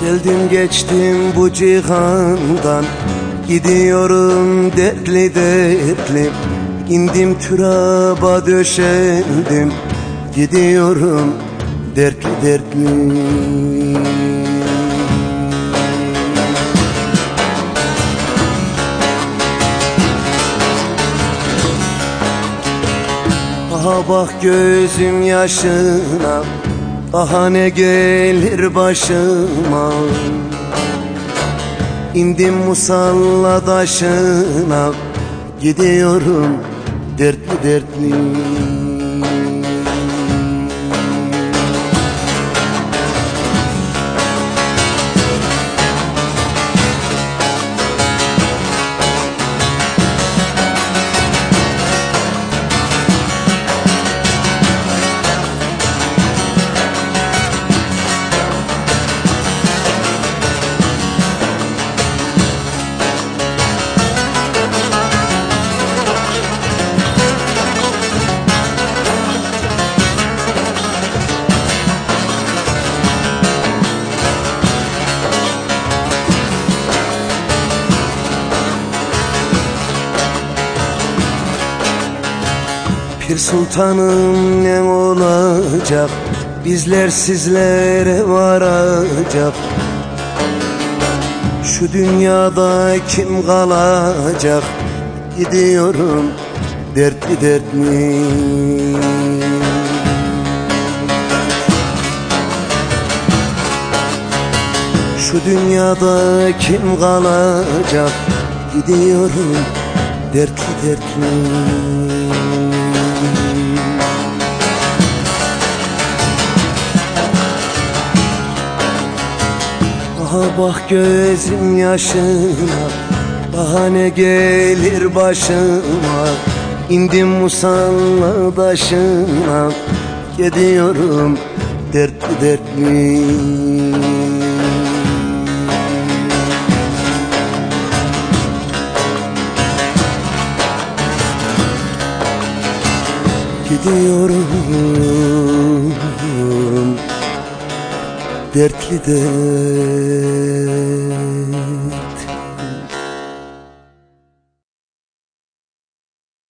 Geldim geçtim bu cihandan. Gidiyorum dertli dertli. İndim türaba döşendim. Gidiyorum dertli dertli. Aha bak gözüm yaşına Daha ne gelir başıma. İndim musalla taşına. Gidiyorum dertli dertli Pir sultanım ne olacak? Bizler sizlere varacak. Şu dünyada kim kalacak? Gidiyorum dertli dertli. Şu dünyada kim kalacak? Gidiyorum dertli dertli Aha bak gözüm yaşına Bahane gelir başıma. İndim musalla taşına Gidiyorum dertli dertli. Gidiyorum dertli dertli